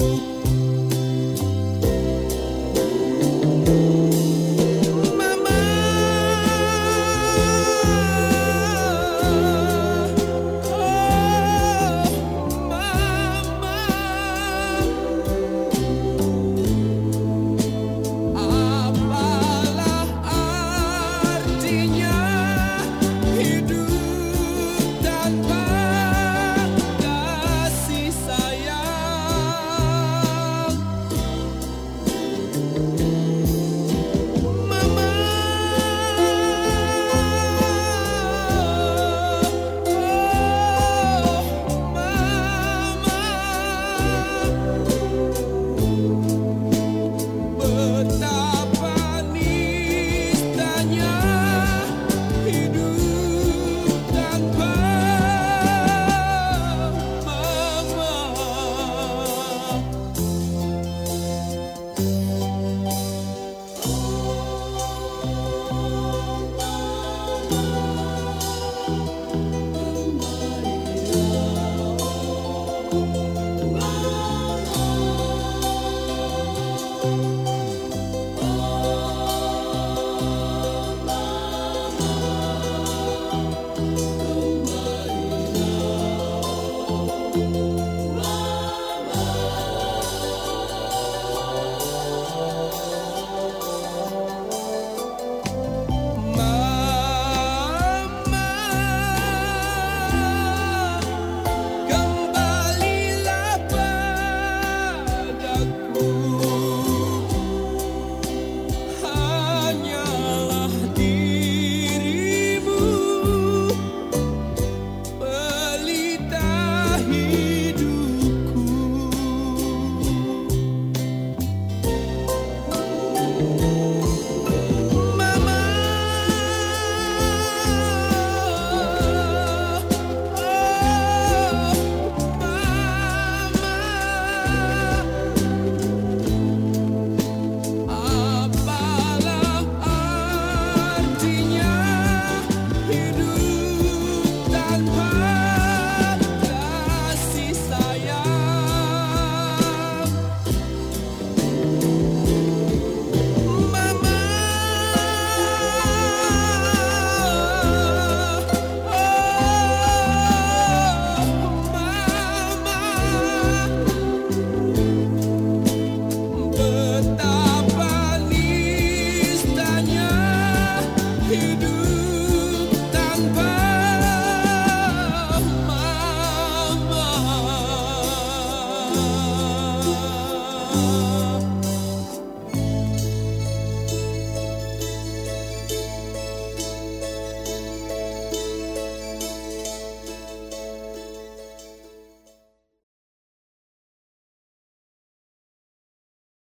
hidup love.